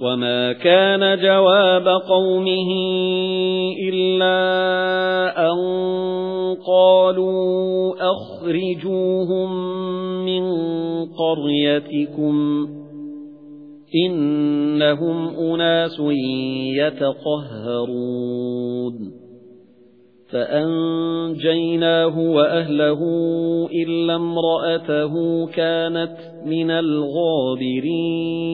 وَمَا كَانَ جَوَابَ قَوْمِهِ إِلَّا أَن قَالُوا أَخْرِجُوهُم مِّن قَرْيَتِكُمْ إِنَّهُمْ أُنَاسٌ يَتَطَهَّرُونَ فَأَنجَيْنَاهُ وَأَهْلَهُ إِلَّا امْرَأَتَهُ كَانَتْ مِنَ الْغَابِرِينَ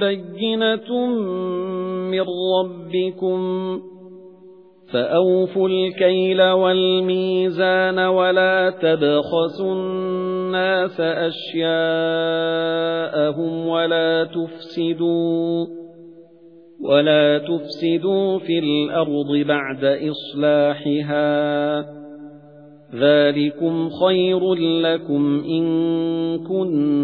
بَيِّنَةٌ مِنْ رَبِّكُمْ فَأَوْفُوا الْكَيْلَ وَالْمِيزَانَ وَلَا تَبْخَسُوا النَّاسَ أَشْيَاءَهُمْ وَلَا تُفْسِدُوا وَلَا تُفْسِدُوا فِي الْأَرْضِ بَعْدَ إِصْلَاحِهَا ذَلِكُمْ خَيْرٌ لَكُمْ إِن كُنتُم